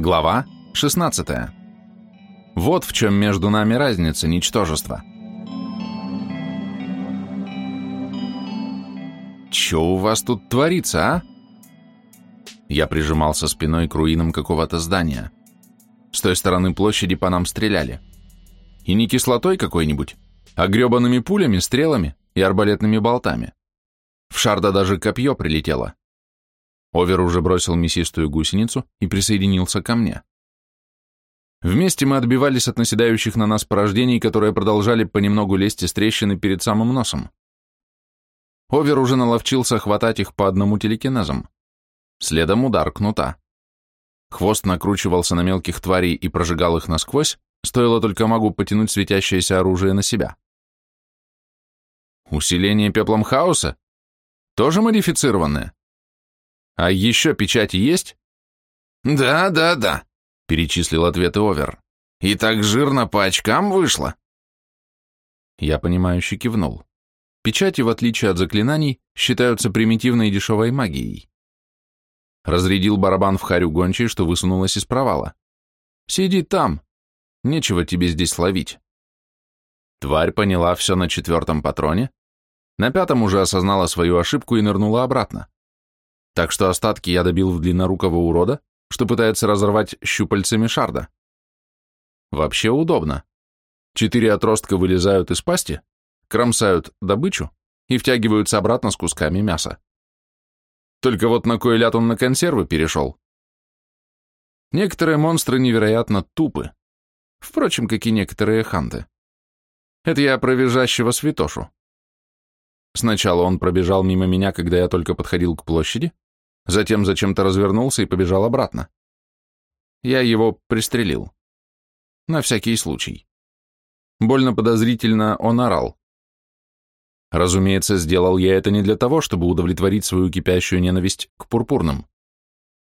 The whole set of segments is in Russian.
Глава 16. Вот в чем между нами разница, ничтожество. Че у вас тут творится, а? Я прижимался спиной к руинам какого-то здания. С той стороны площади по нам стреляли. И не кислотой какой-нибудь, а гребаными пулями, стрелами и арбалетными болтами. В шарда даже копье прилетело. Овер уже бросил мясистую гусеницу и присоединился ко мне. Вместе мы отбивались от наседающих на нас порождений, которые продолжали понемногу лезть из трещины перед самым носом. Овер уже наловчился хватать их по одному телекинезом. Следом удар кнута. Хвост накручивался на мелких тварей и прожигал их насквозь, стоило только могу потянуть светящееся оружие на себя. Усиление пеплом хаоса? Тоже модифицированное? А еще печати есть? Да, да, да, перечислил ответы Овер. И так жирно по очкам вышло. Я понимающе кивнул. Печати, в отличие от заклинаний, считаются примитивной и дешевой магией. Разрядил барабан в харю гончей, что высунулась из провала. «Сиди там. Нечего тебе здесь ловить». Тварь поняла все на четвертом патроне, на пятом уже осознала свою ошибку и нырнула обратно так что остатки я добил в длиннорукого урода, что пытается разорвать щупальцами шарда. Вообще удобно. Четыре отростка вылезают из пасти, кромсают добычу и втягиваются обратно с кусками мяса. Только вот на кой ляд он на консервы перешел? Некоторые монстры невероятно тупы. Впрочем, как и некоторые ханты. Это я про визжащего святошу. Сначала он пробежал мимо меня, когда я только подходил к площади, затем зачем-то развернулся и побежал обратно. Я его пристрелил. На всякий случай. Больно подозрительно он орал. Разумеется, сделал я это не для того, чтобы удовлетворить свою кипящую ненависть к пурпурным.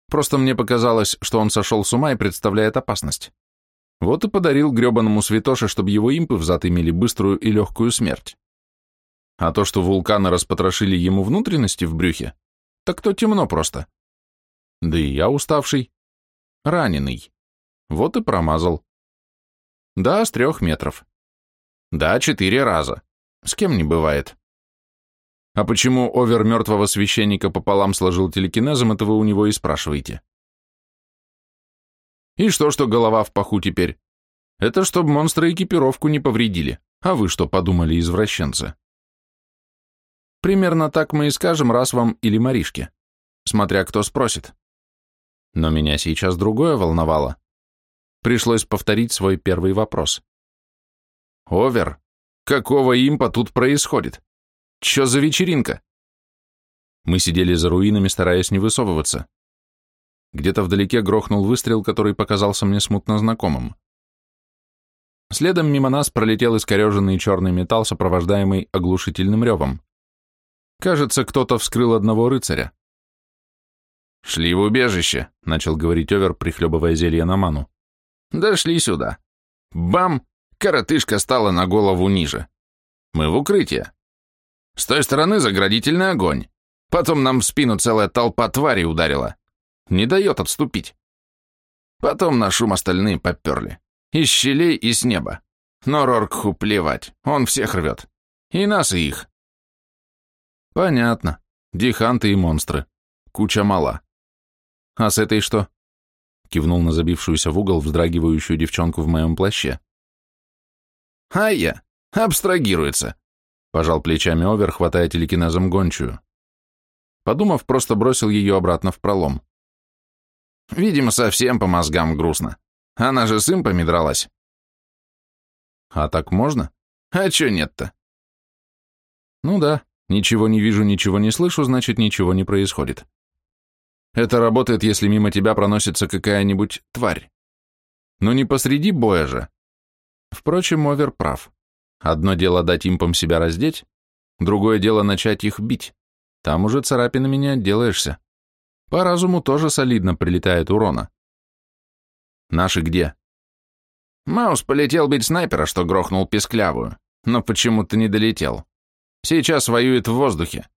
Просто мне показалось, что он сошел с ума и представляет опасность. Вот и подарил гребаному святоше, чтобы его импы взад имели быструю и легкую смерть. А то, что вулканы распотрошили ему внутренности в брюхе, так то темно просто. Да и я уставший. Раненый. Вот и промазал. Да, с трех метров. Да, четыре раза. С кем не бывает. А почему овер мертвого священника пополам сложил телекинезом, это вы у него и спрашиваете. И что, что голова в паху теперь? Это чтобы монстры экипировку не повредили. А вы что подумали, извращенцы? Примерно так мы и скажем раз вам или Маришке, смотря кто спросит. Но меня сейчас другое волновало. Пришлось повторить свой первый вопрос. «Овер, какого импа тут происходит? Чё за вечеринка?» Мы сидели за руинами, стараясь не высовываться. Где-то вдалеке грохнул выстрел, который показался мне смутно знакомым. Следом мимо нас пролетел искореженный черный металл, сопровождаемый оглушительным ревом. Кажется, кто-то вскрыл одного рыцаря. «Шли в убежище», — начал говорить Овер, прихлебывая зелье на ману. «Дошли сюда. Бам! Коротышка стала на голову ниже. Мы в укрытие. С той стороны заградительный огонь. Потом нам в спину целая толпа тварей ударила. Не дает отступить. Потом на шум остальные поперли. Из щелей и с неба. Но Роркху плевать, он всех рвет. И нас, и их. Понятно. Диханты и монстры. Куча мала. А с этой что? Кивнул на забившуюся в угол вздрагивающую девчонку в моем плаще. А я. Абстрагируется. Пожал плечами Овер, хватая телекинезом гончую. Подумав, просто бросил ее обратно в пролом. Видимо, совсем по мозгам грустно. Она же с импами дралась. А так можно? А чё нет-то? Ну да, Ничего не вижу, ничего не слышу, значит, ничего не происходит. Это работает, если мимо тебя проносится какая-нибудь тварь. Но не посреди боя же. Впрочем, Овер прав. Одно дело дать импам себя раздеть, другое дело начать их бить. Там уже царапинами не отделаешься. По разуму тоже солидно прилетает урона. Наши где? Маус полетел бить снайпера, что грохнул песклявую, но почему-то не долетел. Сейчас воюет в воздухе.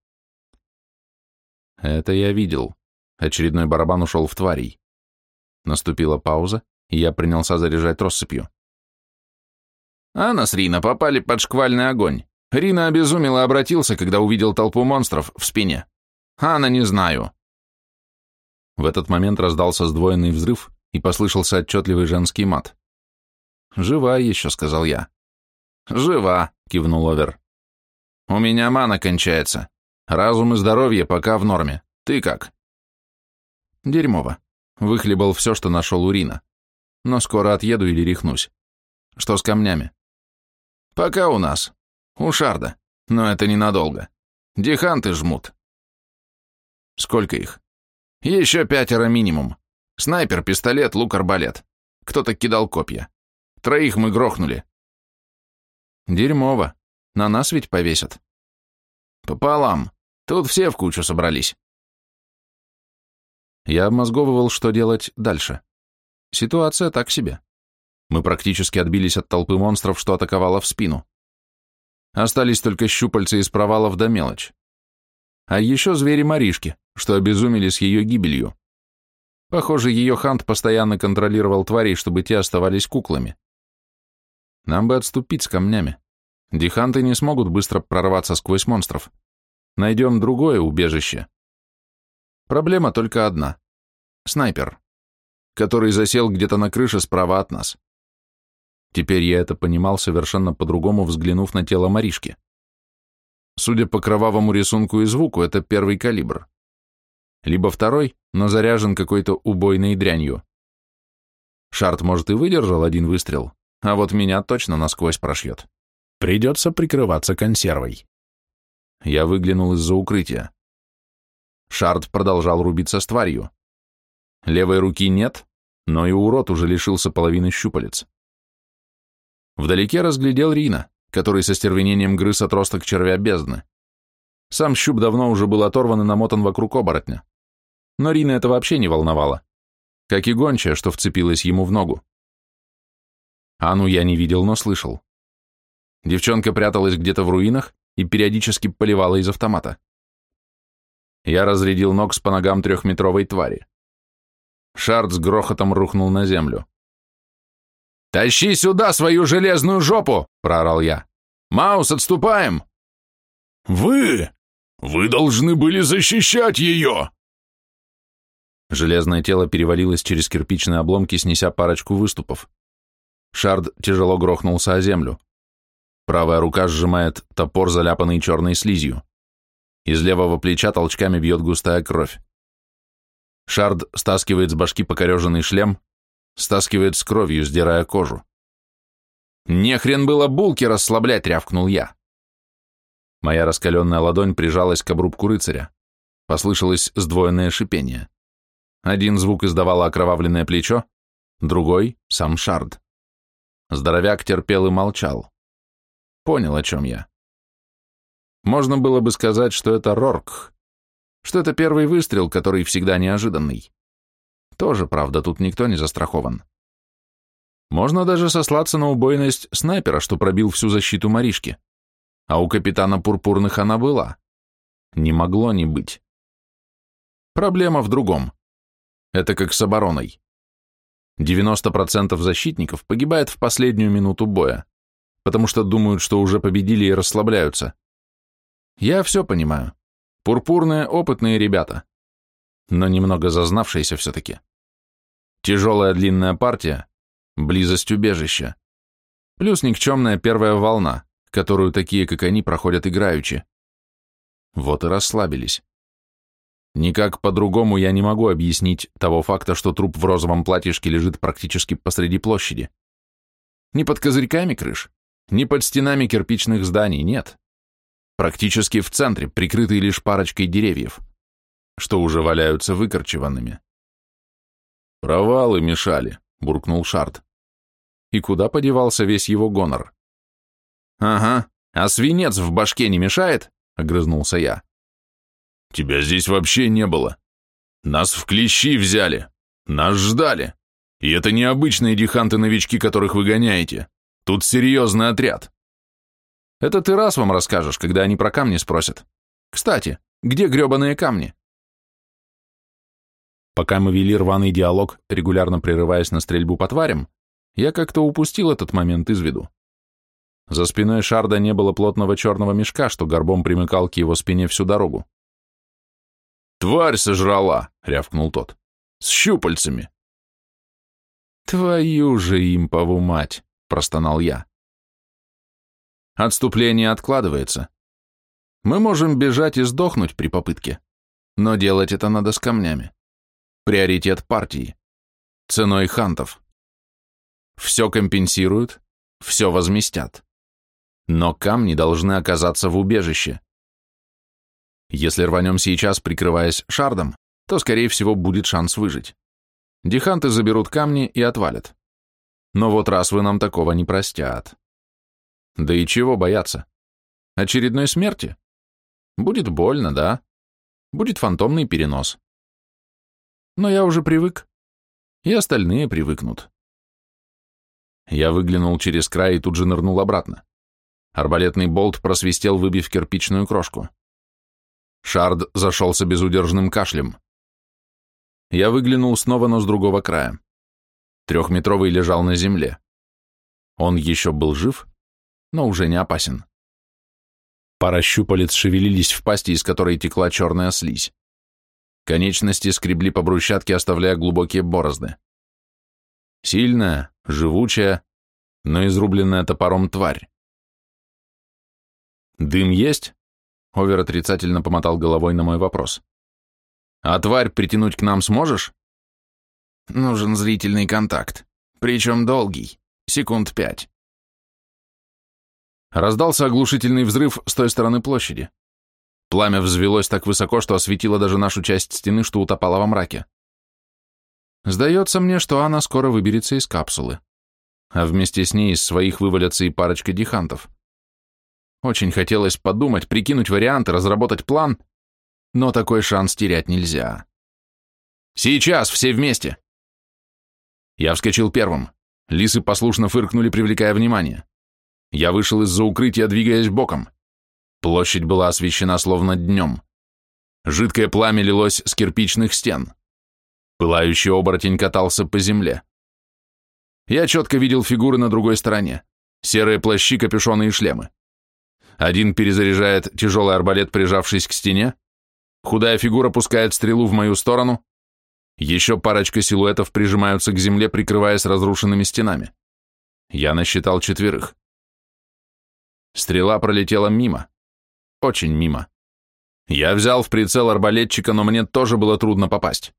Это я видел. Очередной барабан ушел в тварей. Наступила пауза, и я принялся заряжать россыпью. Анна с Рина попали под шквальный огонь. Рина обезумел и обратился, когда увидел толпу монстров в спине. Анна не знаю. В этот момент раздался сдвоенный взрыв, и послышался отчетливый женский мат. «Жива еще», — сказал я. «Жива», — кивнул Овер. «У меня мана кончается. Разум и здоровье пока в норме. Ты как?» «Дерьмово. Выхлебал все, что нашел у Рина. Но скоро отъеду или рехнусь. Что с камнями?» «Пока у нас. У Шарда. Но это ненадолго. Диханты жмут». «Сколько их?» «Еще пятеро минимум. Снайпер, пистолет, лук, арбалет. Кто-то кидал копья. Троих мы грохнули». «Дерьмово. На нас ведь повесят». «Пополам. Тут все в кучу собрались». Я обмозговывал, что делать дальше. Ситуация так себе. Мы практически отбились от толпы монстров, что атаковала в спину. Остались только щупальца из провалов да мелочь. А еще звери-маришки, что обезумели с ее гибелью. Похоже, ее хант постоянно контролировал тварей, чтобы те оставались куклами. Нам бы отступить с камнями. Диханты не смогут быстро прорваться сквозь монстров. Найдем другое убежище. Проблема только одна. Снайпер, который засел где-то на крыше справа от нас. Теперь я это понимал, совершенно по-другому взглянув на тело Маришки. Судя по кровавому рисунку и звуку, это первый калибр. Либо второй, но заряжен какой-то убойной дрянью. Шарт, может, и выдержал один выстрел, а вот меня точно насквозь прошьет. Придется прикрываться консервой. Я выглянул из-за укрытия. Шарт продолжал рубиться с тварью. Левой руки нет, но и урод уже лишился половины щупалец. Вдалеке разглядел Рина, который со стервенением грыз отросток червя бездны. Сам щуп давно уже был оторван и намотан вокруг оборотня. Но Рина это вообще не волновало, как и гончая, что вцепилась ему в ногу. Ану я не видел, но слышал. Девчонка пряталась где-то в руинах и периодически поливала из автомата. Я разрядил ног с по ногам трехметровой твари. Шард с грохотом рухнул на землю. «Тащи сюда свою железную жопу!» — проорал я. «Маус, отступаем!» «Вы! Вы должны были защищать ее!» Железное тело перевалилось через кирпичные обломки, снеся парочку выступов. Шард тяжело грохнулся о землю. Правая рука сжимает топор, заляпанный черной слизью. Из левого плеча толчками бьет густая кровь. Шард стаскивает с башки покореженный шлем, стаскивает с кровью, сдирая кожу. «Не хрен было булки расслаблять!» — рявкнул я. Моя раскаленная ладонь прижалась к обрубку рыцаря. Послышалось сдвоенное шипение. Один звук издавало окровавленное плечо, другой — сам Шард. Здоровяк терпел и молчал. Понял, о чем я. Можно было бы сказать, что это Рорк, что это первый выстрел, который всегда неожиданный. Тоже, правда, тут никто не застрахован. Можно даже сослаться на убойность снайпера, что пробил всю защиту Маришки. А у капитана Пурпурных она была. Не могло не быть. Проблема в другом. Это как с обороной. 90% защитников погибает в последнюю минуту боя, потому что думают, что уже победили и расслабляются. Я все понимаю. Пурпурные опытные ребята, но немного зазнавшиеся все-таки. Тяжелая длинная партия, близость убежища. Плюс никчемная первая волна, которую такие, как они, проходят играючи. Вот и расслабились. Никак по-другому я не могу объяснить того факта, что труп в розовом платьишке лежит практически посреди площади. Не под козырьками крыш, не под стенами кирпичных зданий, нет. Практически в центре, прикрытый лишь парочкой деревьев, что уже валяются выкорчеванными. «Провалы мешали», — буркнул Шарт. И куда подевался весь его гонор? «Ага, а свинец в башке не мешает?» — огрызнулся я. «Тебя здесь вообще не было. Нас в клещи взяли. Нас ждали. И это не обычные диханты-новички, которых вы гоняете. Тут серьезный отряд». «Это ты раз вам расскажешь, когда они про камни спросят. Кстати, где гребаные камни?» Пока мы вели рваный диалог, регулярно прерываясь на стрельбу по тварям, я как-то упустил этот момент из виду. За спиной Шарда не было плотного черного мешка, что горбом примыкал к его спине всю дорогу. «Тварь сожрала!» — рявкнул тот. «С щупальцами!» «Твою же импову мать!» — простонал я. Отступление откладывается. Мы можем бежать и сдохнуть при попытке, но делать это надо с камнями. Приоритет партии. Ценой хантов. Все компенсируют, все возместят. Но камни должны оказаться в убежище. Если рванем сейчас, прикрываясь шардом, то, скорее всего, будет шанс выжить. Диханты заберут камни и отвалят. Но вот раз вы нам такого не простят. Да и чего бояться? Очередной смерти? Будет больно, да? Будет фантомный перенос. Но я уже привык. И остальные привыкнут. Я выглянул через край и тут же нырнул обратно. Арбалетный болт просвистел, выбив кирпичную крошку. Шард зашелся безудержным кашлем. Я выглянул снова, но с другого края. Трехметровый лежал на земле. Он еще был жив, но уже не опасен. Пара щупалец шевелились в пасти, из которой текла черная слизь. Конечности скребли по брусчатке, оставляя глубокие борозды. Сильная, живучая, но изрубленная топором тварь. «Дым есть?» — Овер отрицательно помотал головой на мой вопрос. «А тварь притянуть к нам сможешь?» «Нужен зрительный контакт, причем долгий, секунд пять». Раздался оглушительный взрыв с той стороны площади. Пламя взвелось так высоко, что осветило даже нашу часть стены, что утопала во мраке. Сдается мне, что она скоро выберется из капсулы, а вместе с ней из своих вывалятся и парочка дихантов. Очень хотелось подумать, прикинуть варианты, разработать план, но такой шанс терять нельзя. «Сейчас, все вместе!» Я вскочил первым. Лисы послушно фыркнули, привлекая внимание. Я вышел из-за укрытия, двигаясь боком. Площадь была освещена словно днем. Жидкое пламя лилось с кирпичных стен. Пылающий оборотень катался по земле. Я четко видел фигуры на другой стороне. Серые плащи, капюшоны и шлемы. Один перезаряжает тяжелый арбалет, прижавшись к стене. Худая фигура пускает стрелу в мою сторону. Еще парочка силуэтов прижимаются к земле, прикрываясь разрушенными стенами. Я насчитал четверых. Стрела пролетела мимо. Очень мимо. Я взял в прицел арбалетчика, но мне тоже было трудно попасть.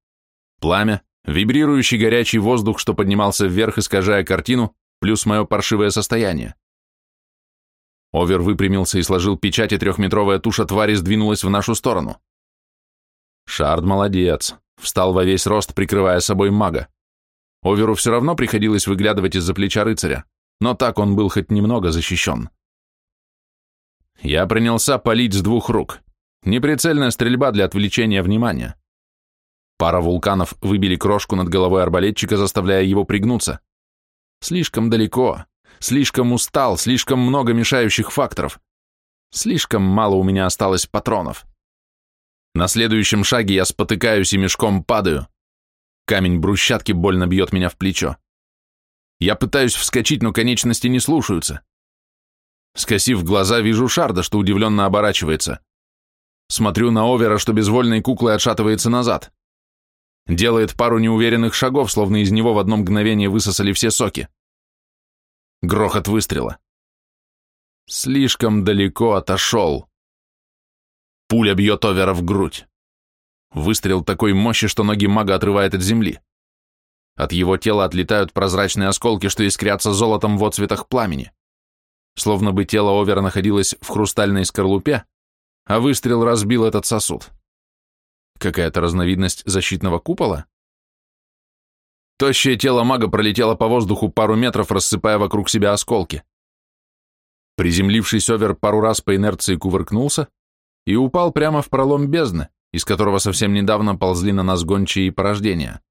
Пламя, вибрирующий горячий воздух, что поднимался вверх, искажая картину, плюс мое паршивое состояние. Овер выпрямился и сложил печать, и трехметровая туша твари сдвинулась в нашу сторону. Шард молодец, встал во весь рост, прикрывая собой мага. Оверу все равно приходилось выглядывать из-за плеча рыцаря, но так он был хоть немного защищен. Я принялся палить с двух рук. Неприцельная стрельба для отвлечения внимания. Пара вулканов выбили крошку над головой арбалетчика, заставляя его пригнуться. Слишком далеко, Слишком устал, слишком много мешающих факторов. Слишком мало у меня осталось патронов. На следующем шаге я спотыкаюсь и мешком падаю. Камень брусчатки больно бьет меня в плечо. Я пытаюсь вскочить, но конечности не слушаются. Скосив глаза, вижу Шарда, что удивленно оборачивается. Смотрю на Овера, что безвольной куклой отшатывается назад. Делает пару неуверенных шагов, словно из него в одно мгновение высосали все соки. Грохот выстрела. Слишком далеко отошел. Пуля бьет Овера в грудь. Выстрел такой мощи, что ноги мага отрывает от земли. От его тела отлетают прозрачные осколки, что искрятся золотом в отцветах пламени. Словно бы тело Овера находилось в хрустальной скорлупе, а выстрел разбил этот сосуд. Какая-то разновидность защитного купола? Тощее тело мага пролетело по воздуху пару метров, рассыпая вокруг себя осколки. Приземлившись овер пару раз по инерции кувыркнулся и упал прямо в пролом бездны, из которого совсем недавно ползли на нас гончие и порождения.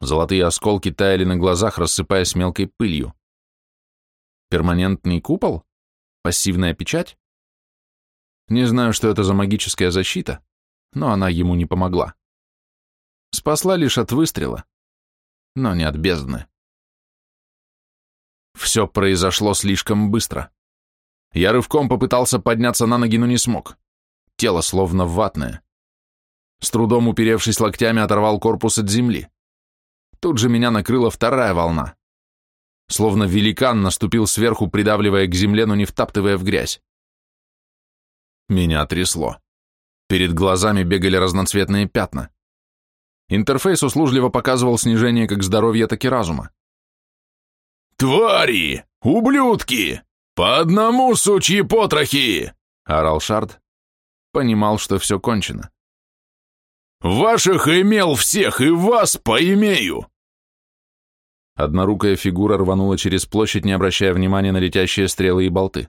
Золотые осколки таяли на глазах, рассыпаясь мелкой пылью. Перманентный купол? Пассивная печать? Не знаю, что это за магическая защита, но она ему не помогла. Спасла лишь от выстрела, но не от бездны. Все произошло слишком быстро. Я рывком попытался подняться на ноги, но не смог. Тело словно ватное. С трудом уперевшись локтями, оторвал корпус от земли. Тут же меня накрыла вторая волна. Словно великан наступил сверху, придавливая к земле, но не втаптывая в грязь. Меня трясло. Перед глазами бегали разноцветные пятна. Интерфейс услужливо показывал снижение как здоровья, так и разума. «Твари! Ублюдки! По одному, сучьи потрохи!» — орал Шард. Понимал, что все кончено. «Ваших имел всех, и вас поимею!» Однорукая фигура рванула через площадь, не обращая внимания на летящие стрелы и болты.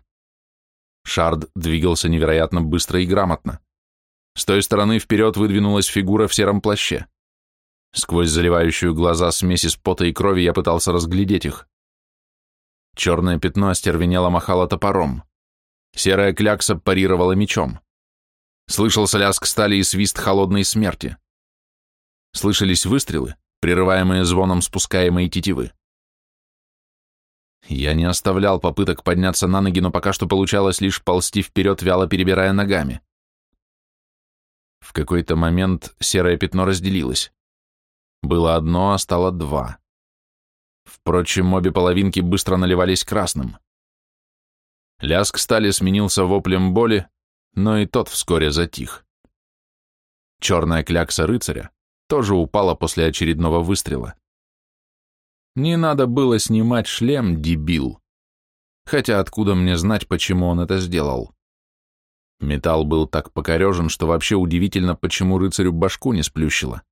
Шард двигался невероятно быстро и грамотно. С той стороны вперед выдвинулась фигура в сером плаще. Сквозь заливающую глаза смесь из пота и крови я пытался разглядеть их. Черное пятно остервенело махало топором. Серая клякса парировала мечом. Слышался лязг стали и свист холодной смерти. Слышались выстрелы, прерываемые звоном спускаемой тетивы. Я не оставлял попыток подняться на ноги, но пока что получалось лишь ползти вперед, вяло перебирая ногами. В какой-то момент серое пятно разделилось. Было одно, а стало два. Впрочем, обе половинки быстро наливались красным. Лязг стали сменился воплем боли, но и тот вскоре затих. Черная клякса рыцаря тоже упала после очередного выстрела. Не надо было снимать шлем, дебил. Хотя откуда мне знать, почему он это сделал? Металл был так покорежен, что вообще удивительно, почему рыцарю башку не сплющило.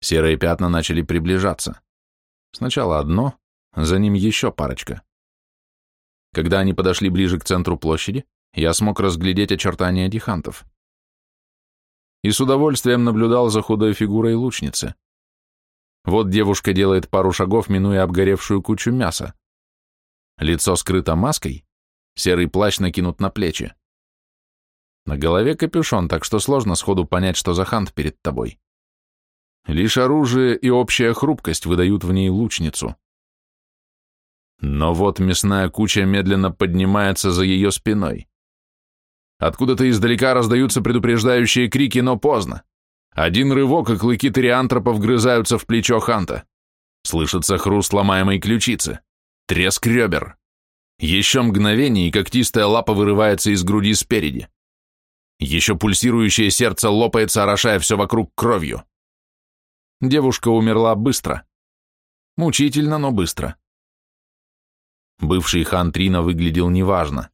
Серые пятна начали приближаться. Сначала одно, за ним еще парочка. Когда они подошли ближе к центру площади, я смог разглядеть очертания дихантов. И с удовольствием наблюдал за худой фигурой лучницы. Вот девушка делает пару шагов, минуя обгоревшую кучу мяса. Лицо скрыто маской, серый плащ накинут на плечи. На голове капюшон, так что сложно сходу понять, что за хант перед тобой. Лишь оружие и общая хрупкость выдают в ней лучницу. Но вот мясная куча медленно поднимается за ее спиной. Откуда-то издалека раздаются предупреждающие крики, но поздно. Один рывок, и клыки териантропа вгрызаются в плечо Ханта. Слышится хруст ломаемой ключицы. Треск ребер. Еще мгновение, и когтистая лапа вырывается из груди спереди. Еще пульсирующее сердце лопается, орошая все вокруг кровью. Девушка умерла быстро. Мучительно, но быстро. Бывший хан Трина выглядел неважно.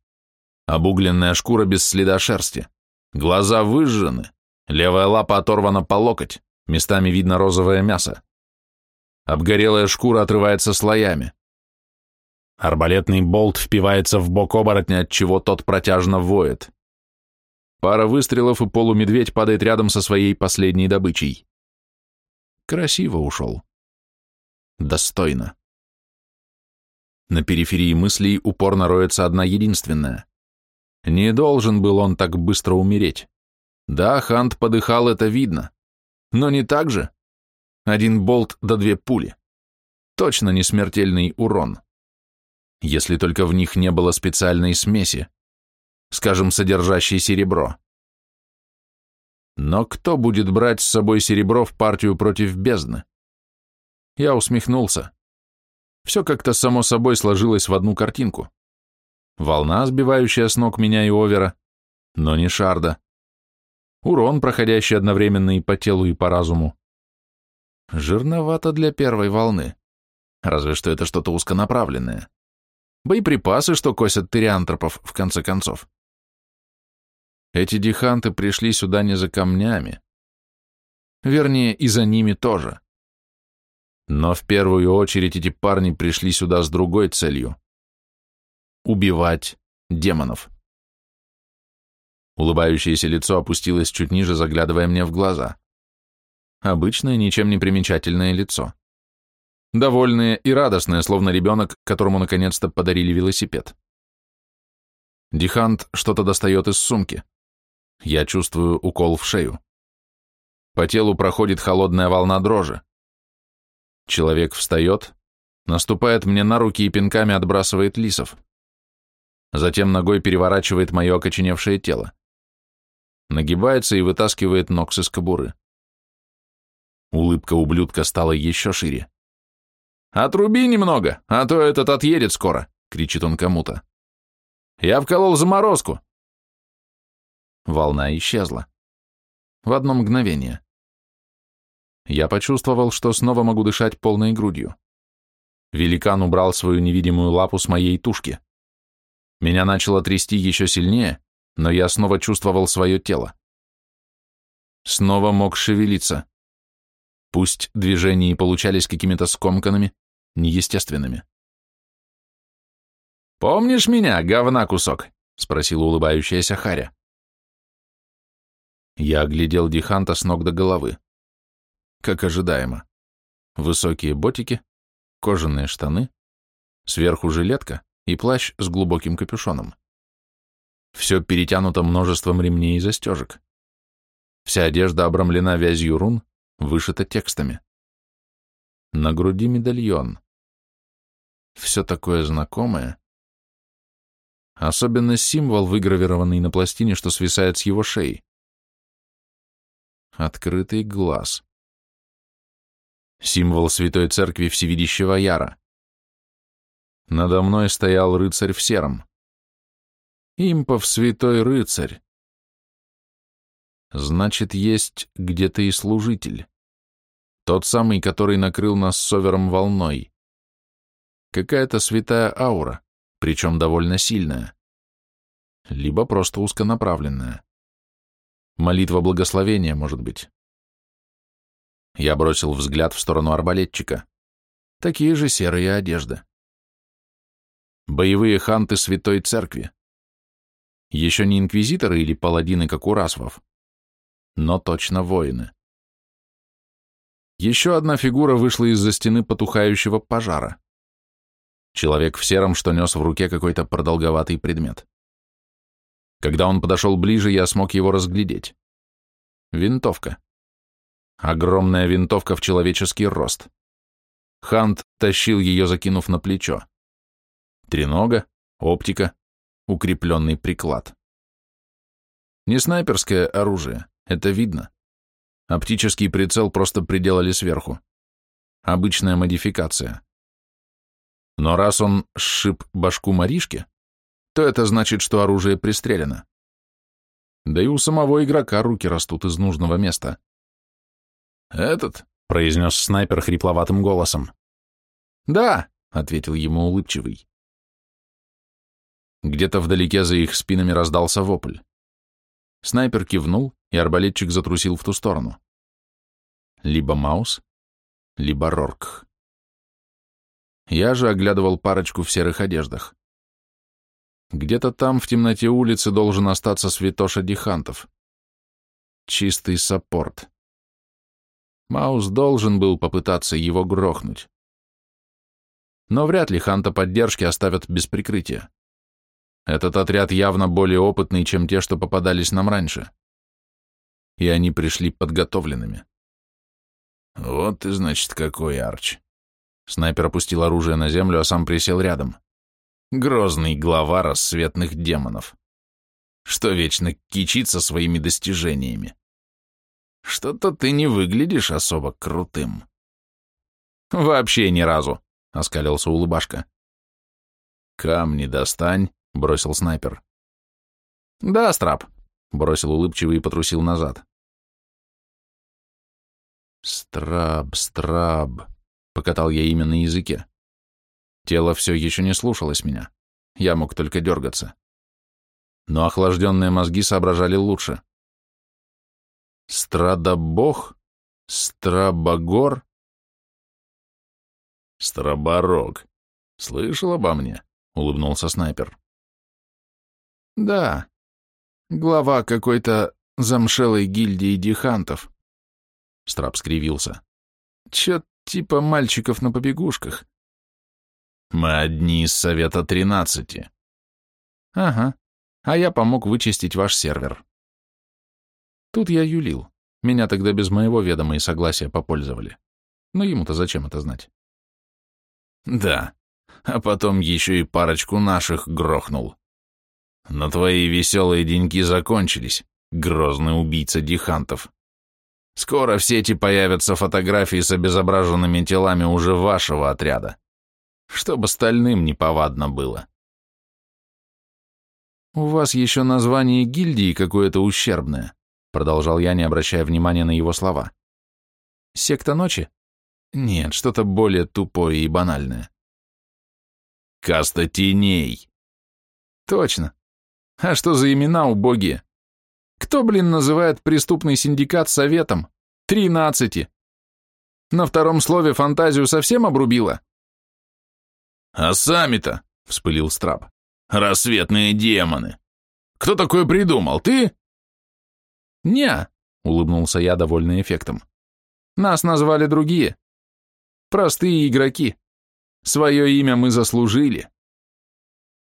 Обугленная шкура без следа шерсти. Глаза выжжены. Левая лапа оторвана по локоть. Местами видно розовое мясо. Обгорелая шкура отрывается слоями. Арбалетный болт впивается в бок оборотня, от чего тот протяжно воет. Пара выстрелов, и полумедведь падает рядом со своей последней добычей. Красиво ушел. Достойно. На периферии мыслей упорно роется одна единственная. Не должен был он так быстро умереть. Да, Хант подыхал, это видно. Но не так же. Один болт да две пули. Точно не смертельный урон. Если только в них не было специальной смеси, скажем, содержащей серебро. Но кто будет брать с собой серебро в партию против бездны? Я усмехнулся. Все как-то само собой сложилось в одну картинку. Волна, сбивающая с ног меня и Овера, но не Шарда. Урон, проходящий одновременно и по телу, и по разуму. Жирновато для первой волны. Разве что это что-то узконаправленное. Боеприпасы, что косят тириантропов, в конце концов. Эти диханты пришли сюда не за камнями. Вернее, и за ними тоже. Но в первую очередь эти парни пришли сюда с другой целью — убивать демонов. Улыбающееся лицо опустилось чуть ниже, заглядывая мне в глаза. Обычное, ничем не примечательное лицо. Довольное и радостное, словно ребенок, которому наконец-то подарили велосипед. Дихант что-то достает из сумки. Я чувствую укол в шею. По телу проходит холодная волна дрожи. Человек встает, наступает мне на руки и пинками отбрасывает лисов. Затем ногой переворачивает мое окоченевшее тело. Нагибается и вытаскивает ногс из кобуры. Улыбка ублюдка стала еще шире. «Отруби немного, а то этот отъедет скоро!» — кричит он кому-то. «Я вколол заморозку!» Волна исчезла. В одно мгновение. Я почувствовал, что снова могу дышать полной грудью. Великан убрал свою невидимую лапу с моей тушки. Меня начало трясти еще сильнее, но я снова чувствовал свое тело. Снова мог шевелиться. Пусть движения получались какими-то скомканными, неестественными. «Помнишь меня, говна кусок?» — спросила улыбающаяся Харя. Я оглядел Диханта с ног до головы. Как ожидаемо. Высокие ботики, кожаные штаны, сверху жилетка и плащ с глубоким капюшоном. Все перетянуто множеством ремней и застежек. Вся одежда обрамлена вязью рун, вышита текстами. На груди медальон. Все такое знакомое. Особенно символ, выгравированный на пластине, что свисает с его шеи. Открытый глаз. Символ Святой Церкви Всевидящего Яра. Надо мной стоял рыцарь в сером. Импов святой рыцарь. Значит, есть где-то и служитель. Тот самый, который накрыл нас совером волной. Какая-то святая аура, причем довольно сильная. Либо просто узконаправленная. Молитва благословения, может быть. Я бросил взгляд в сторону арбалетчика. Такие же серые одежды. Боевые ханты Святой Церкви. Еще не инквизиторы или паладины, как у расвов, но точно воины. Еще одна фигура вышла из-за стены потухающего пожара. Человек в сером, что нес в руке какой-то продолговатый предмет. Когда он подошел ближе, я смог его разглядеть. Винтовка. Огромная винтовка в человеческий рост. Хант тащил ее, закинув на плечо. Тренога, оптика, укрепленный приклад. Не снайперское оружие, это видно. Оптический прицел просто приделали сверху. Обычная модификация. Но раз он сшиб башку Маришки, то это значит, что оружие пристрелено. Да и у самого игрока руки растут из нужного места. «Этот?» — произнес снайпер хрипловатым голосом. «Да», — ответил ему улыбчивый. Где-то вдалеке за их спинами раздался вопль. Снайпер кивнул, и арбалетчик затрусил в ту сторону. Либо Маус, либо Рорк. Я же оглядывал парочку в серых одеждах. Где-то там, в темноте улицы, должен остаться святоша Дихантов. Чистый саппорт. Маус должен был попытаться его грохнуть. Но вряд ли Ханта поддержки оставят без прикрытия. Этот отряд явно более опытный, чем те, что попадались нам раньше. И они пришли подготовленными. Вот ты, значит, какой Арч. Снайпер опустил оружие на землю, а сам присел рядом. Грозный глава рассветных демонов. Что вечно кичится своими достижениями. Что-то ты не выглядишь особо крутым. Вообще ни разу, — оскалился улыбашка. Камни достань, — бросил снайпер. «Да, страп», — бросил улыбчивый и потрусил назад. «Страб, страб», — покатал я имя на языке. Тело все еще не слушалось меня. Я мог только дергаться. Но охлажденные мозги соображали лучше. Страдобог? Страбогор? Страборог. Слышал обо мне? Улыбнулся снайпер. Да, глава какой-то замшелой гильдии дихантов. Страб скривился. Чё типа мальчиков на побегушках. Мы одни из Совета Тринадцати. Ага, а я помог вычистить ваш сервер. Тут я юлил. Меня тогда без моего ведома и согласия попользовали. Но ему-то зачем это знать? Да, а потом еще и парочку наших грохнул. Но твои веселые деньки закончились, грозный убийца дихантов. Скоро в сети появятся фотографии с обезображенными телами уже вашего отряда, чтобы остальным неповадно было. «У вас еще название гильдии какое-то ущербное», продолжал я, не обращая внимания на его слова. «Секта ночи? Нет, что-то более тупое и банальное». «Каста теней». «Точно. А что за имена убогие? Кто, блин, называет преступный синдикат советом? Тринадцати. На втором слове фантазию совсем обрубила?» «А сами-то», — вспылил Страб, — «рассветные демоны. Кто такое придумал, ты?» «Не», — улыбнулся я, довольный эффектом. «Нас назвали другие. Простые игроки. Свое имя мы заслужили».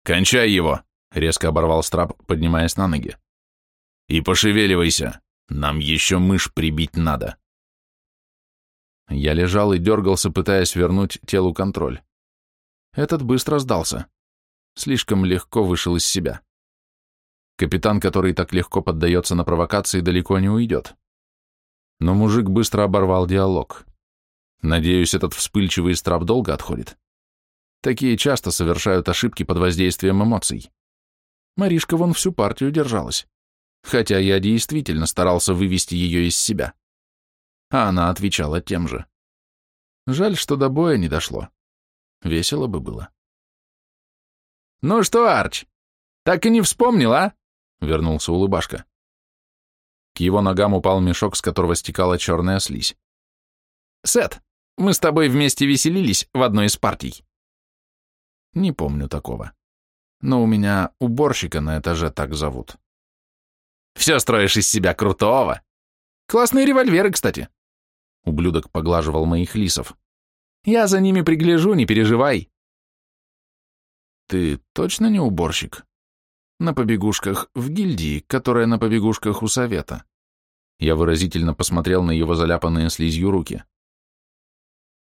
«Кончай его», — резко оборвал Страб, поднимаясь на ноги. «И пошевеливайся, нам еще мышь прибить надо». Я лежал и дергался, пытаясь вернуть телу контроль. Этот быстро сдался. Слишком легко вышел из себя. Капитан, который так легко поддается на провокации, далеко не уйдет. Но мужик быстро оборвал диалог. Надеюсь, этот вспыльчивый страб долго отходит. Такие часто совершают ошибки под воздействием эмоций. Маришка вон всю партию держалась. Хотя я действительно старался вывести ее из себя. А она отвечала тем же. Жаль, что до боя не дошло. Весело бы было. «Ну что, Арч, так и не вспомнил, а?» вернулся улыбашка. К его ногам упал мешок, с которого стекала черная слизь. «Сет, мы с тобой вместе веселились в одной из партий». «Не помню такого. Но у меня уборщика на этаже так зовут». «Все строишь из себя крутого. Классные револьверы, кстати». Ублюдок поглаживал моих лисов. «Я за ними пригляжу, не переживай». «Ты точно не уборщик?» На побегушках в гильдии, которая на побегушках у совета. Я выразительно посмотрел на его заляпанные слизью руки.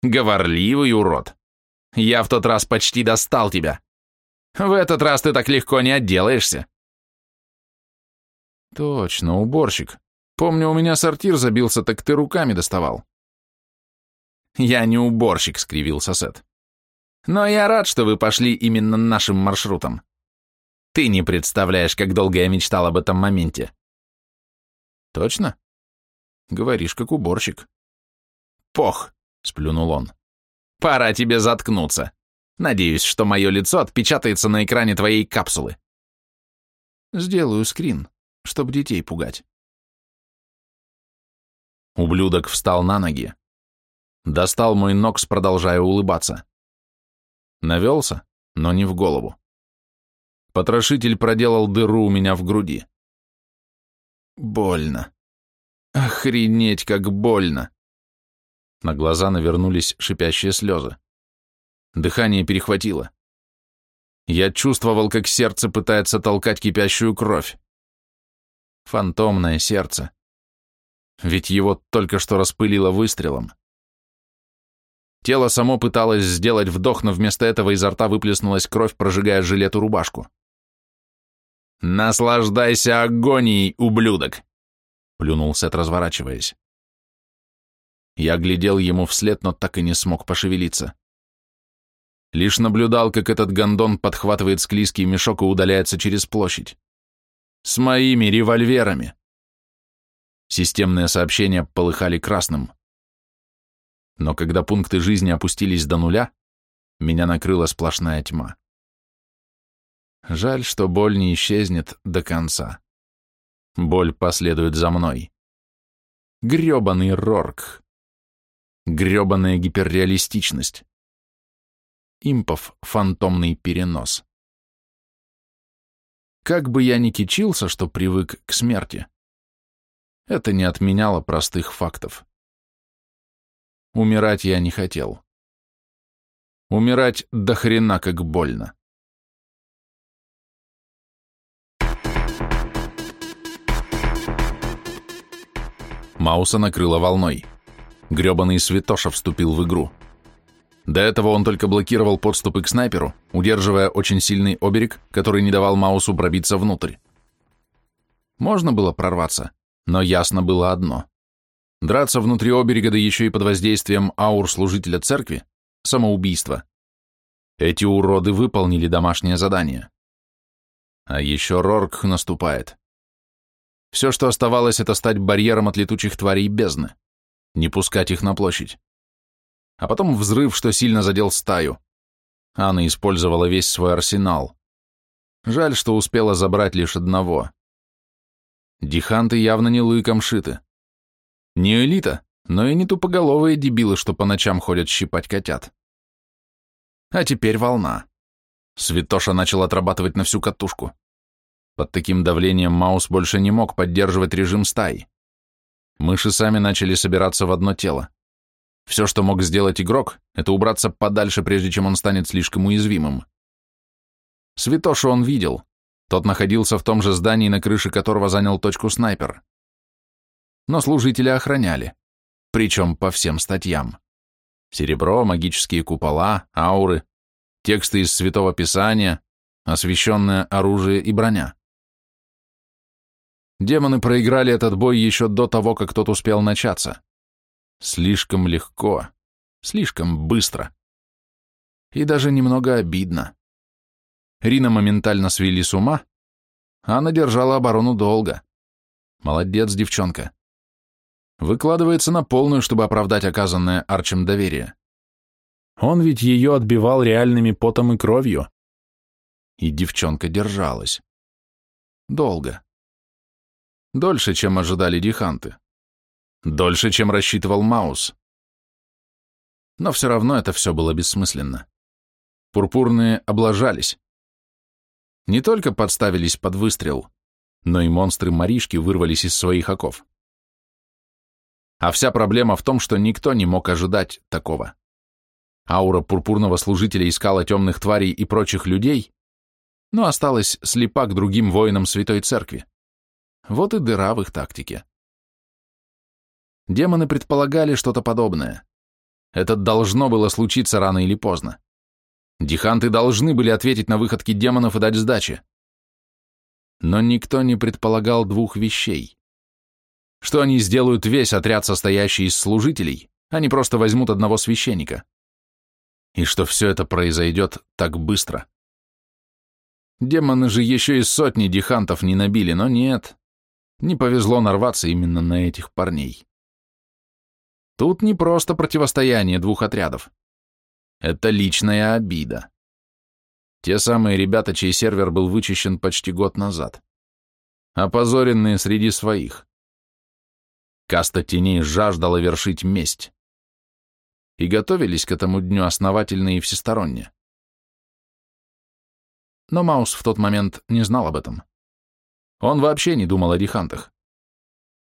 Говорливый урод. Я в тот раз почти достал тебя. В этот раз ты так легко не отделаешься. Точно, уборщик. Помню, у меня сортир забился, так ты руками доставал. Я не уборщик, скривился Сет. Но я рад, что вы пошли именно нашим маршрутом. Ты не представляешь, как долго я мечтал об этом моменте. Точно? Говоришь, как уборщик. Пох, сплюнул он. Пора тебе заткнуться. Надеюсь, что мое лицо отпечатается на экране твоей капсулы. Сделаю скрин, чтоб детей пугать. Ублюдок встал на ноги. Достал мой ногс, продолжая улыбаться. Навелся, но не в голову. Потрошитель проделал дыру у меня в груди. Больно. Охренеть, как больно. На глаза навернулись шипящие слезы. Дыхание перехватило. Я чувствовал, как сердце пытается толкать кипящую кровь. Фантомное сердце. Ведь его только что распылило выстрелом. Тело само пыталось сделать вдох, но вместо этого изо рта выплеснулась кровь, прожигая жилету рубашку. «Наслаждайся агонией, ублюдок!» — плюнул Сет, разворачиваясь. Я глядел ему вслед, но так и не смог пошевелиться. Лишь наблюдал, как этот гондон подхватывает склизкий мешок и удаляется через площадь. С моими револьверами. Системные сообщения полыхали красным. Но когда пункты жизни опустились до нуля, меня накрыла сплошная тьма. Жаль, что боль не исчезнет до конца. Боль последует за мной. Грёбаный Рорк. Грёбаная гиперреалистичность. Импов фантомный перенос. Как бы я ни кичился, что привык к смерти, это не отменяло простых фактов. Умирать я не хотел. Умирать до хрена как больно. Мауса накрыло волной. Гребаный Святоша вступил в игру. До этого он только блокировал подступы к снайперу, удерживая очень сильный оберег, который не давал Маусу пробиться внутрь. Можно было прорваться, но ясно было одно. Драться внутри оберега, да еще и под воздействием аур служителя церкви – самоубийство. Эти уроды выполнили домашнее задание. А еще Рорк наступает. Все, что оставалось, это стать барьером от летучих тварей бездны, не пускать их на площадь а потом взрыв, что сильно задел стаю. Анна использовала весь свой арсенал. Жаль, что успела забрать лишь одного. Диханты явно не лыком шиты. Не элита, но и не тупоголовые дебилы, что по ночам ходят щипать котят. А теперь волна. Святоша начал отрабатывать на всю катушку. Под таким давлением Маус больше не мог поддерживать режим стаи. Мыши сами начали собираться в одно тело. Все, что мог сделать игрок, это убраться подальше, прежде чем он станет слишком уязвимым. Святошу он видел. Тот находился в том же здании, на крыше которого занял точку снайпер. Но служители охраняли, причем по всем статьям. Серебро, магические купола, ауры, тексты из Святого Писания, освященное оружие и броня. Демоны проиграли этот бой еще до того, как тот успел начаться. Слишком легко, слишком быстро. И даже немного обидно. Рина моментально свели с ума, а она держала оборону долго. Молодец, девчонка. Выкладывается на полную, чтобы оправдать оказанное Арчем доверие. Он ведь ее отбивал реальными потом и кровью. И девчонка держалась. Долго. Дольше, чем ожидали диханты. Дольше, чем рассчитывал Маус. Но все равно это все было бессмысленно. Пурпурные облажались. Не только подставились под выстрел, но и монстры-маришки вырвались из своих оков. А вся проблема в том, что никто не мог ожидать такого. Аура пурпурного служителя искала темных тварей и прочих людей, но осталась слепа к другим воинам Святой Церкви. Вот и дыра в их тактике. Демоны предполагали что-то подобное. Это должно было случиться рано или поздно. Диханты должны были ответить на выходки демонов и дать сдачи. Но никто не предполагал двух вещей. Что они сделают весь отряд, состоящий из служителей, они просто возьмут одного священника. И что все это произойдет так быстро. Демоны же еще и сотни дихантов не набили, но нет. Не повезло нарваться именно на этих парней. Тут не просто противостояние двух отрядов. Это личная обида. Те самые ребята, чей сервер был вычищен почти год назад. Опозоренные среди своих. Каста теней жаждала вершить месть. И готовились к этому дню основательно и всесторонне. Но Маус в тот момент не знал об этом. Он вообще не думал о дихантах.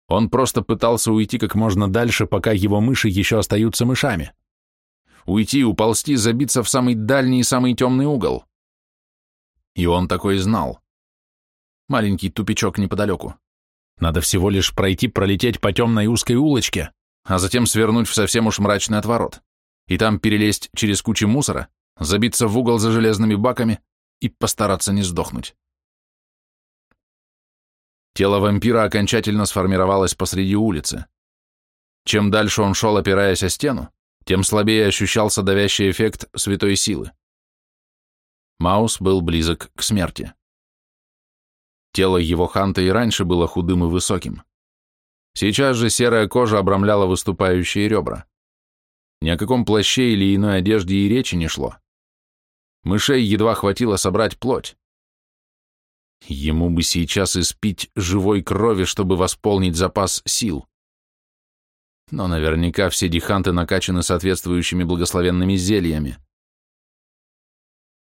Он просто пытался уйти как можно дальше, пока его мыши еще остаются мышами. Уйти, уползти, забиться в самый дальний и самый темный угол. И он такой знал. Маленький тупичок неподалеку. Надо всего лишь пройти, пролететь по темной узкой улочке, а затем свернуть в совсем уж мрачный отворот, и там перелезть через кучи мусора, забиться в угол за железными баками и постараться не сдохнуть. Тело вампира окончательно сформировалось посреди улицы. Чем дальше он шел, опираясь о стену, тем слабее ощущался давящий эффект святой силы. Маус был близок к смерти. Тело его ханта и раньше было худым и высоким. Сейчас же серая кожа обрамляла выступающие ребра. Ни о каком плаще или иной одежде и речи не шло. Мышей едва хватило собрать плоть. Ему бы сейчас испить живой крови, чтобы восполнить запас сил. Но наверняка все диханты накачаны соответствующими благословенными зельями.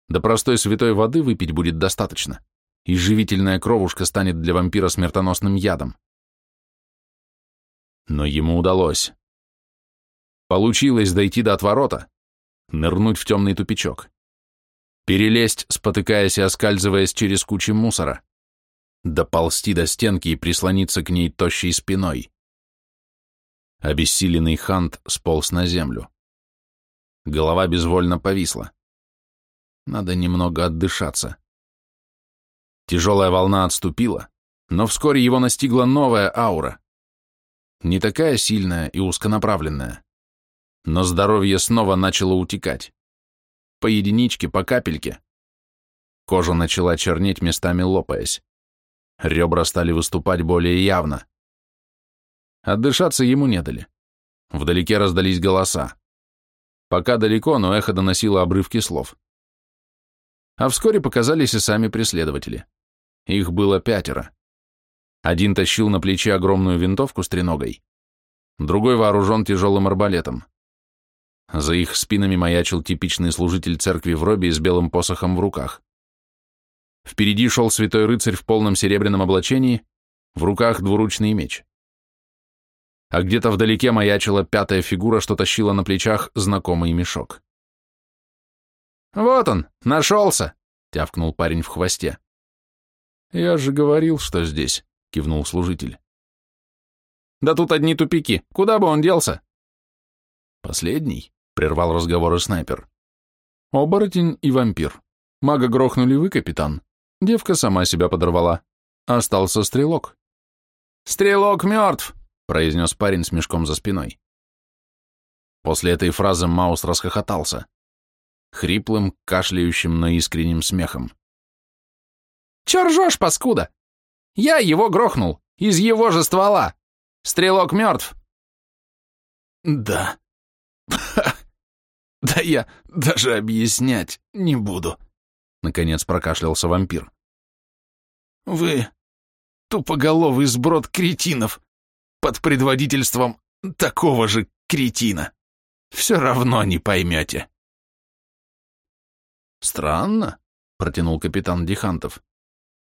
До простой святой воды выпить будет достаточно, и живительная кровушка станет для вампира смертоносным ядом. Но ему удалось. Получилось дойти до отворота, нырнуть в темный тупичок перелезть, спотыкаясь и оскальзываясь через кучи мусора, доползти до стенки и прислониться к ней тощей спиной. Обессиленный Хант сполз на землю. Голова безвольно повисла. Надо немного отдышаться. Тяжелая волна отступила, но вскоре его настигла новая аура. Не такая сильная и узконаправленная. Но здоровье снова начало утекать. По единичке, по капельке. Кожа начала чернеть, местами лопаясь. Ребра стали выступать более явно. Отдышаться ему не дали. Вдалеке раздались голоса. Пока далеко, но эхо доносило обрывки слов. А вскоре показались и сами преследователи. Их было пятеро. Один тащил на плече огромную винтовку с треногой, другой вооружен тяжелым арбалетом. За их спинами маячил типичный служитель церкви в робе с белым посохом в руках. Впереди шел святой рыцарь в полном серебряном облачении, в руках двуручный меч. А где-то вдалеке маячила пятая фигура, что тащила на плечах знакомый мешок. «Вот он, нашелся!» — тявкнул парень в хвосте. «Я же говорил, что здесь», — кивнул служитель. «Да тут одни тупики. Куда бы он делся?» «Последний», — прервал разговоры снайпер. «Оборотень и вампир. Мага грохнули вы, капитан. Девка сама себя подорвала. Остался стрелок». «Стрелок мертв», — произнес парень с мешком за спиной. После этой фразы Маус расхохотался. Хриплым, кашляющим, но искренним смехом. «Чё ржёшь, паскуда? Я его грохнул, из его же ствола. Стрелок мертв». «Да. да я даже объяснять не буду», — наконец прокашлялся вампир. «Вы тупоголовый сброд кретинов под предводительством такого же кретина. Все равно не поймете». «Странно», — протянул капитан Дихантов.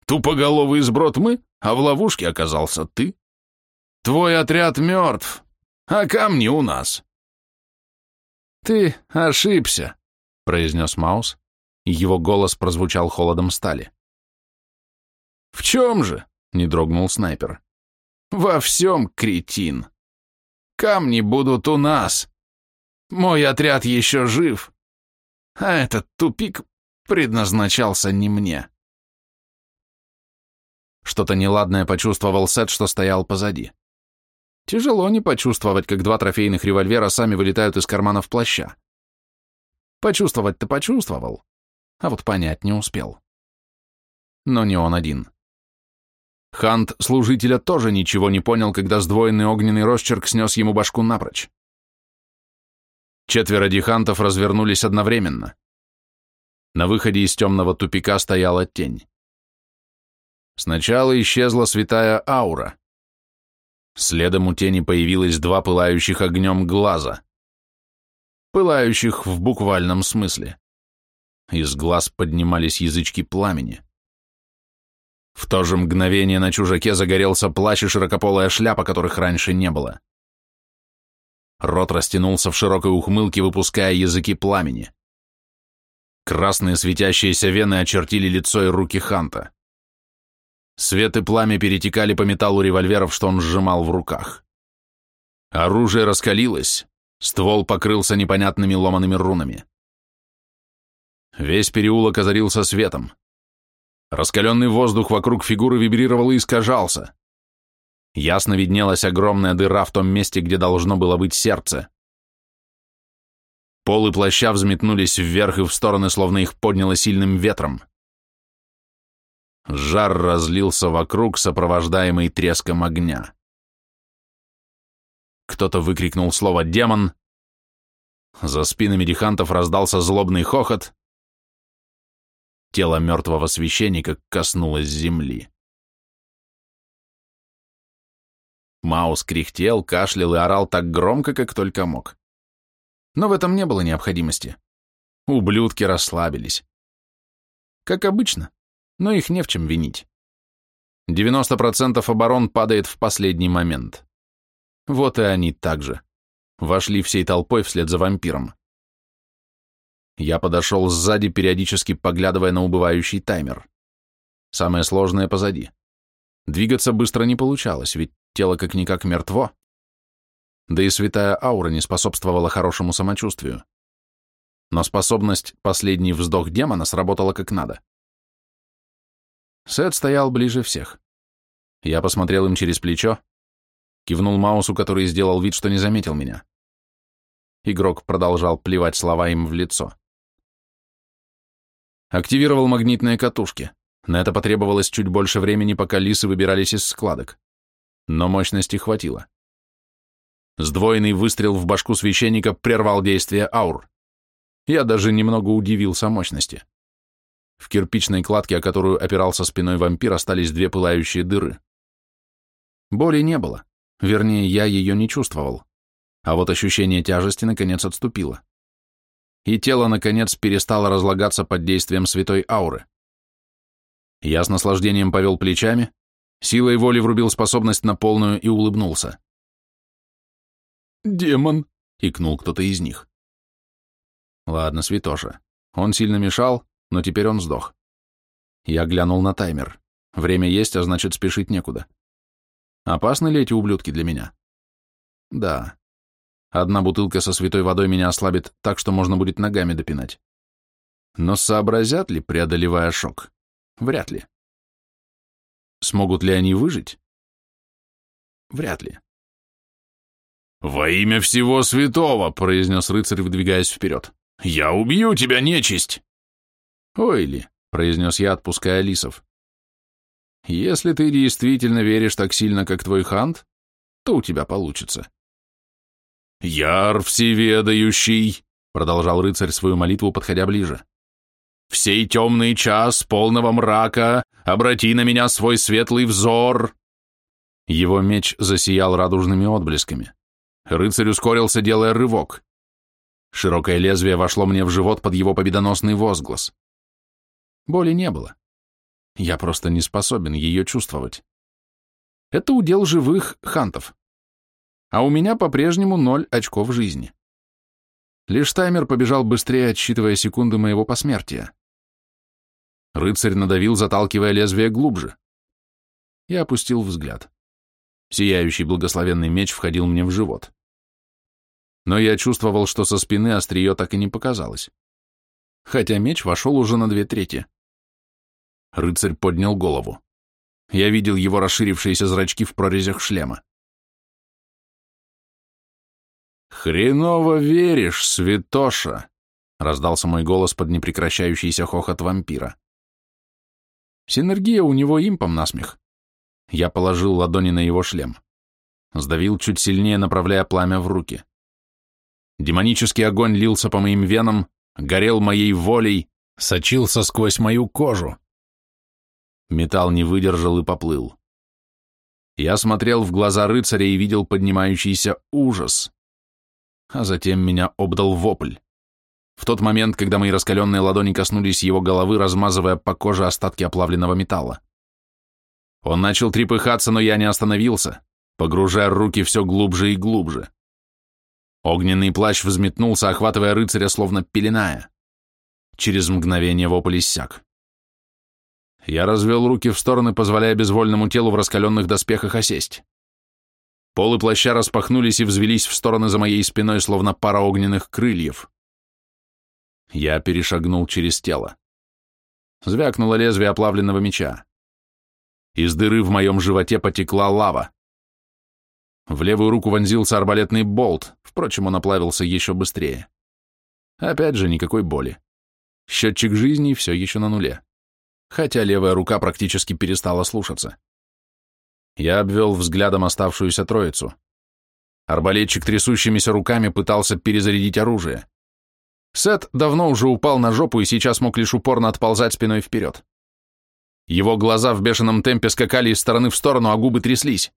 «Тупоголовый сброд мы, а в ловушке оказался ты. Твой отряд мертв, а камни у нас». «Ты ошибся», — произнес Маус, его голос прозвучал холодом стали. «В чем же?» — не дрогнул снайпер. «Во всем, кретин. Камни будут у нас. Мой отряд еще жив, а этот тупик предназначался не мне». Что-то неладное почувствовал Сет, что стоял позади. Тяжело не почувствовать, как два трофейных револьвера сами вылетают из карманов плаща. Почувствовать-то почувствовал, а вот понять не успел. Но не он один. Хант служителя тоже ничего не понял, когда сдвоенный огненный росчерк снес ему башку напрочь. Четверо дихантов развернулись одновременно. На выходе из темного тупика стояла тень. Сначала исчезла святая аура. Следом у тени появилось два пылающих огнем глаза. Пылающих в буквальном смысле. Из глаз поднимались язычки пламени. В то же мгновение на чужаке загорелся плащ и широкополая шляпа, которых раньше не было. Рот растянулся в широкой ухмылке, выпуская языки пламени. Красные светящиеся вены очертили лицо и руки Ханта. Свет и пламя перетекали по металлу револьверов, что он сжимал в руках. Оружие раскалилось, ствол покрылся непонятными ломаными рунами. Весь переулок озарился светом. Раскаленный воздух вокруг фигуры вибрировал и искажался. Ясно виднелась огромная дыра в том месте, где должно было быть сердце. Полы плаща взметнулись вверх и в стороны, словно их подняло сильным ветром. Жар разлился вокруг, сопровождаемый треском огня. Кто-то выкрикнул слово «демон». За спинами дихантов раздался злобный хохот. Тело мертвого священника коснулось земли. Маус кряхтел, кашлял и орал так громко, как только мог. Но в этом не было необходимости. Ублюдки расслабились. Как обычно, но их не в чем винить. 90% оборон падает в последний момент. Вот и они также. Вошли всей толпой вслед за вампиром. Я подошел сзади, периодически поглядывая на убывающий таймер. Самое сложное позади. Двигаться быстро не получалось, ведь тело как-никак мертво. да и святая аура не способствовала хорошему самочувствию. Но способность «последний вздох демона» сработала как надо. Сет стоял ближе всех. Я посмотрел им через плечо, кивнул Маусу, который сделал вид, что не заметил меня. Игрок продолжал плевать слова им в лицо. Активировал магнитные катушки. На это потребовалось чуть больше времени, пока лисы выбирались из складок. Но мощности хватило. Сдвоенный выстрел в башку священника прервал действие аур. Я даже немного удивился мощности. В кирпичной кладке, о которую опирался спиной вампир, остались две пылающие дыры. Боли не было, вернее, я ее не чувствовал, а вот ощущение тяжести наконец отступило. И тело, наконец, перестало разлагаться под действием святой ауры. Я с наслаждением повел плечами, силой воли врубил способность на полную и улыбнулся. «Демон!» — икнул кто-то из них. Ладно, святоша. Он сильно мешал, но теперь он сдох. Я глянул на таймер. Время есть, а значит, спешить некуда. Опасны ли эти ублюдки для меня? Да. Одна бутылка со святой водой меня ослабит так, что можно будет ногами допинать. Но сообразят ли, преодолевая шок? Вряд ли. Смогут ли они выжить? Вряд ли. «Во имя всего святого!» — произнес рыцарь, выдвигаясь вперед. «Я убью тебя, нечисть!» «Ой ли!» — произнес я, отпуская лисов. «Если ты действительно веришь так сильно, как твой хант, то у тебя получится». «Яр всеведающий!» — продолжал рыцарь свою молитву, подходя ближе. «В сей темный час полного мрака обрати на меня свой светлый взор!» Его меч засиял радужными отблесками. Рыцарь ускорился, делая рывок. Широкое лезвие вошло мне в живот под его победоносный возглас. Боли не было. Я просто не способен ее чувствовать. Это удел живых хантов. А у меня по-прежнему ноль очков жизни. Лишь таймер побежал быстрее, отсчитывая секунды моего посмертия. Рыцарь надавил, заталкивая лезвие глубже. Я опустил взгляд. Сияющий благословенный меч входил мне в живот но я чувствовал, что со спины острие так и не показалось. Хотя меч вошел уже на две трети. Рыцарь поднял голову. Я видел его расширившиеся зрачки в прорезях шлема. «Хреново веришь, святоша!» — раздался мой голос под непрекращающийся хохот вампира. Синергия у него импом насмех. Я положил ладони на его шлем. Сдавил чуть сильнее, направляя пламя в руки. Демонический огонь лился по моим венам, горел моей волей, сочился сквозь мою кожу. Металл не выдержал и поплыл. Я смотрел в глаза рыцаря и видел поднимающийся ужас. А затем меня обдал вопль. В тот момент, когда мои раскаленные ладони коснулись его головы, размазывая по коже остатки оплавленного металла. Он начал трепыхаться, но я не остановился, погружая руки все глубже и глубже. Огненный плащ взметнулся, охватывая рыцаря, словно пеленая. Через мгновение вопль иссяк. Я развел руки в стороны, позволяя безвольному телу в раскаленных доспехах осесть. Полы плаща распахнулись и взвелись в стороны за моей спиной, словно пара огненных крыльев. Я перешагнул через тело. Звякнуло лезвие оплавленного меча. Из дыры в моем животе потекла лава. В левую руку вонзился арбалетный болт, впрочем, он оплавился еще быстрее. Опять же, никакой боли. Счетчик жизни все еще на нуле. Хотя левая рука практически перестала слушаться. Я обвел взглядом оставшуюся троицу. Арбалетчик трясущимися руками пытался перезарядить оружие. Сет давно уже упал на жопу и сейчас мог лишь упорно отползать спиной вперед. Его глаза в бешеном темпе скакали из стороны в сторону, а губы тряслись.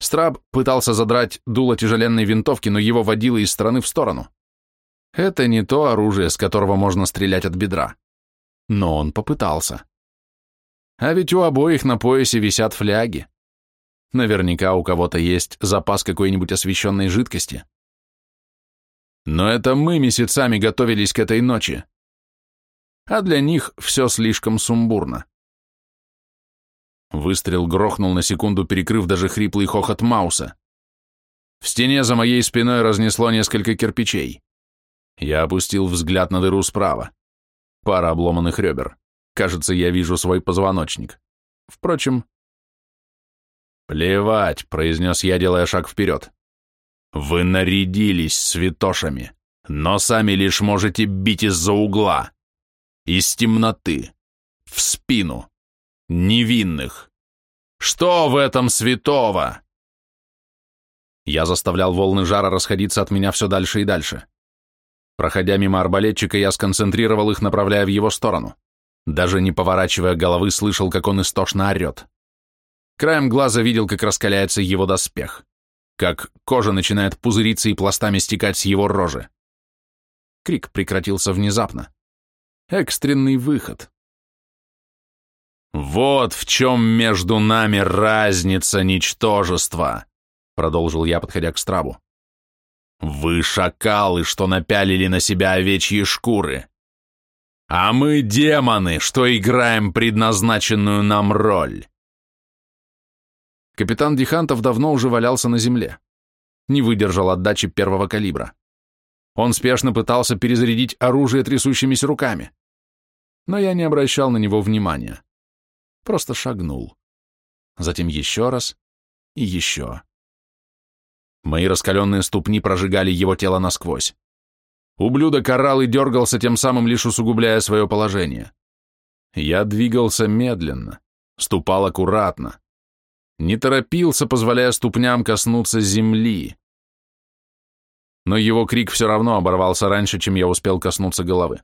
Страб пытался задрать дуло тяжеленной винтовки, но его водило из стороны в сторону. Это не то оружие, с которого можно стрелять от бедра. Но он попытался. А ведь у обоих на поясе висят фляги. Наверняка у кого-то есть запас какой-нибудь освещенной жидкости. Но это мы месяцами готовились к этой ночи. А для них все слишком сумбурно. Выстрел грохнул на секунду, перекрыв даже хриплый хохот Мауса. В стене за моей спиной разнесло несколько кирпичей. Я опустил взгляд на дыру справа. Пара обломанных ребер. Кажется, я вижу свой позвоночник. Впрочем... «Плевать», — произнес я, делая шаг вперед. «Вы нарядились святошами, но сами лишь можете бить из-за угла, из темноты, в спину, невинных. Что в этом святого?» Я заставлял волны жара расходиться от меня все дальше и дальше. Проходя мимо арбалетчика, я сконцентрировал их, направляя в его сторону. Даже не поворачивая головы, слышал, как он истошно орет. Краем глаза видел, как раскаляется его доспех, как кожа начинает пузыриться и пластами стекать с его рожи. Крик прекратился внезапно. Экстренный выход. «Вот в чем между нами разница, ничтожества!» продолжил я, подходя к Страбу. Вы шакалы, что напялили на себя овечьи шкуры. А мы демоны, что играем предназначенную нам роль. Капитан Дихантов давно уже валялся на земле. Не выдержал отдачи первого калибра. Он спешно пытался перезарядить оружие трясущимися руками. Но я не обращал на него внимания. Просто шагнул. Затем еще раз и еще. Мои раскаленные ступни прожигали его тело насквозь. Ублюдок орал и дергался, тем самым лишь усугубляя свое положение. Я двигался медленно, ступал аккуратно. Не торопился, позволяя ступням коснуться земли. Но его крик все равно оборвался раньше, чем я успел коснуться головы.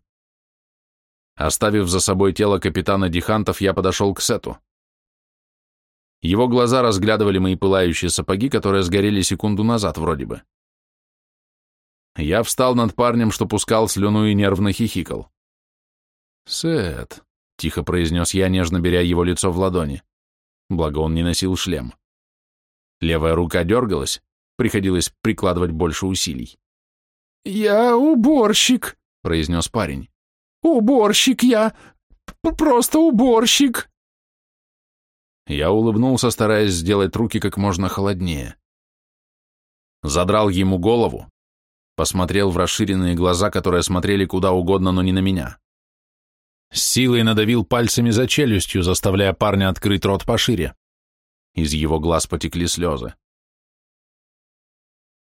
Оставив за собой тело капитана Дихантов, я подошел к Сету. Его глаза разглядывали мои пылающие сапоги, которые сгорели секунду назад вроде бы. Я встал над парнем, что пускал слюну и нервно хихикал. «Сет», — тихо произнес я, нежно беря его лицо в ладони. Благо он не носил шлем. Левая рука дергалась, приходилось прикладывать больше усилий. «Я уборщик», — произнес парень. «Уборщик я! Просто уборщик!» Я улыбнулся, стараясь сделать руки как можно холоднее. Задрал ему голову, посмотрел в расширенные глаза, которые смотрели куда угодно, но не на меня. С силой надавил пальцами за челюстью, заставляя парня открыть рот пошире. Из его глаз потекли слезы.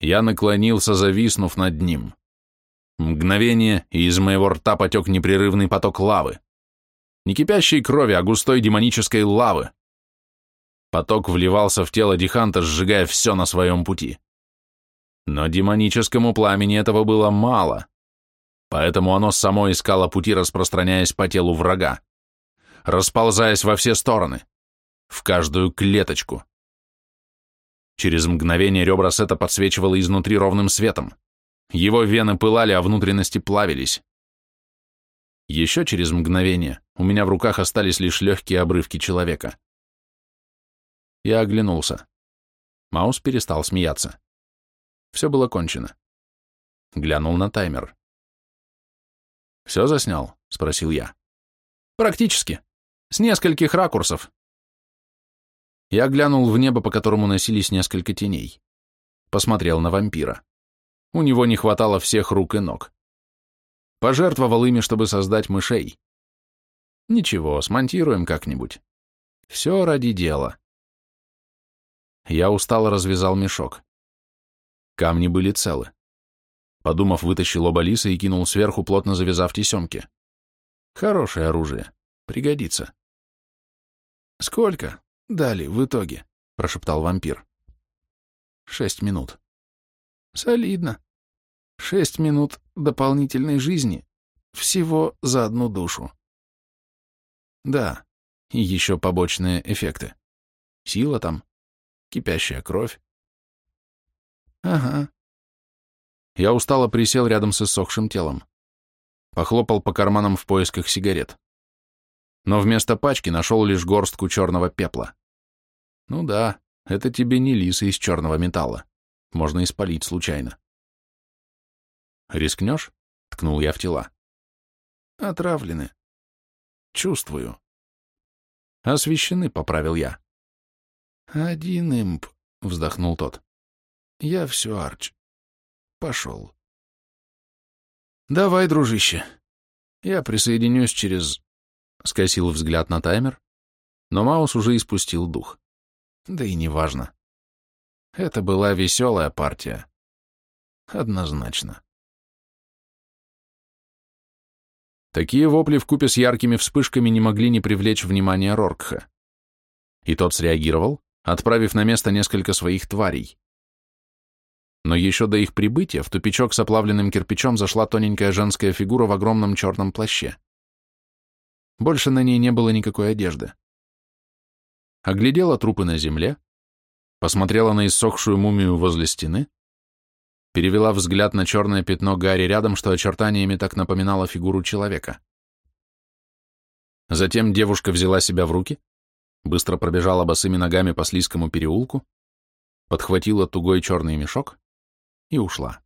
Я наклонился, зависнув над ним. Мгновение, и из моего рта потек непрерывный поток лавы. Не кипящей крови, а густой демонической лавы. Поток вливался в тело Диханта, сжигая все на своем пути. Но демоническому пламени этого было мало, поэтому оно само искало пути, распространяясь по телу врага, расползаясь во все стороны, в каждую клеточку. Через мгновение ребра Сета подсвечивало изнутри ровным светом. Его вены пылали, а внутренности плавились. Еще через мгновение у меня в руках остались лишь легкие обрывки человека. Я оглянулся. Маус перестал смеяться. Все было кончено. Глянул на таймер. «Все заснял?» — спросил я. «Практически. С нескольких ракурсов». Я глянул в небо, по которому носились несколько теней. Посмотрел на вампира. У него не хватало всех рук и ног. Пожертвовал ими, чтобы создать мышей. Ничего, смонтируем как-нибудь. Все ради дела. Я устало развязал мешок. Камни были целы. Подумав, вытащил оба лиса и кинул сверху, плотно завязав тесемки. Хорошее оружие. Пригодится. «Сколько дали в итоге?» — прошептал вампир. «Шесть минут». «Солидно. Шесть минут дополнительной жизни. Всего за одну душу». «Да, и еще побочные эффекты. Сила там, кипящая кровь. Ага. Я устало присел рядом с иссохшим телом. Похлопал по карманам в поисках сигарет. Но вместо пачки нашел лишь горстку черного пепла. Ну да, это тебе не лисы из черного металла. Можно испалить случайно. «Рискнешь?» — ткнул я в тела. «Отравлены. Чувствую». «Освещены», — поправил я. «Один имп», — вздохнул тот. Я все, Арч. Пошел. Давай, дружище. Я присоединюсь через... Скосил взгляд на таймер, но Маус уже испустил дух. Да и неважно. Это была веселая партия. Однозначно. Такие вопли вкупе с яркими вспышками не могли не привлечь внимания Роркха. И тот среагировал, отправив на место несколько своих тварей. Но еще до их прибытия в тупичок с оплавленным кирпичом зашла тоненькая женская фигура в огромном черном плаще. Больше на ней не было никакой одежды. Оглядела трупы на земле, посмотрела на иссохшую мумию возле стены, перевела взгляд на черное пятно Гарри рядом, что очертаниями так напоминало фигуру человека. Затем девушка взяла себя в руки, быстро пробежала босыми ногами по слизкому переулку, подхватила тугой черный мешок и ушла.